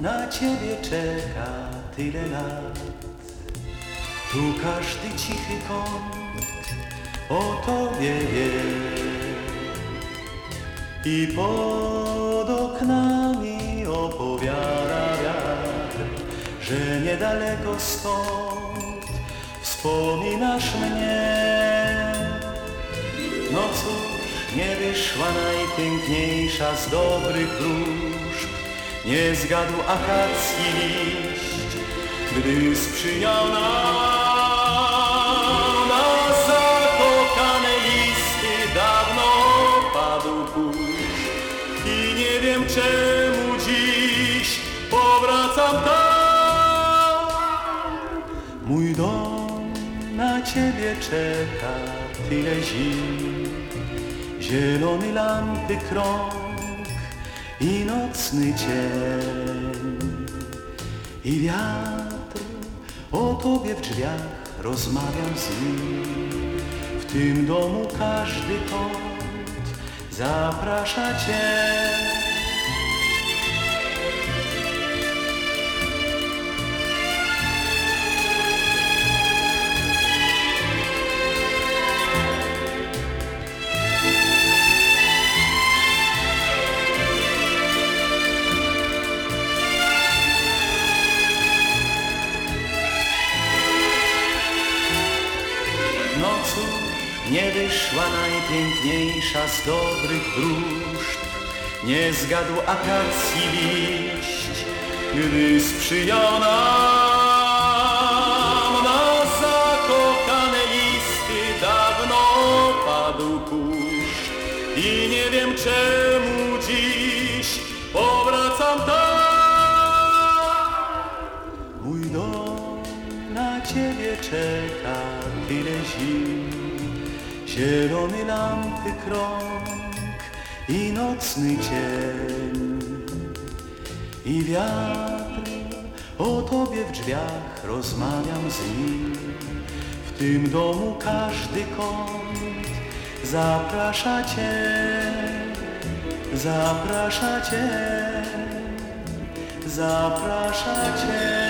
na ciebie czeka tyle lat. Tu każdy cichy kąt o tobie wie i pod oknami opowiada wiatr, że niedaleko stąd wspominasz mnie. Nie wyszła najpiękniejsza z dobrych róż, nie zgadł akacki liść, gdy sprzyjał nam. Na zakokane listy dawno padł kurz. I nie wiem czemu dziś powracam tam. Mój dom na ciebie czeka tyle zim, zielony lampy krąg i nocny cień. I wiatr o tobie w drzwiach rozmawiam z nim. W tym domu każdy kąt zaprasza cię. Nie wyszła najpiękniejsza z dobrych wróżb, nie zgadł akacji liść, gdy sprzyjał nam na zakochane listy dawno padł kurz. I nie wiem czemu dziś powracam tam. Mój dom na ciebie czeka tyle zim, zielony lampy krąg i nocny cień. I wiatr o tobie w drzwiach rozmawiam z nim. W tym domu każdy kąt zaprasza cię, zaprasza cię, zaprasza cię.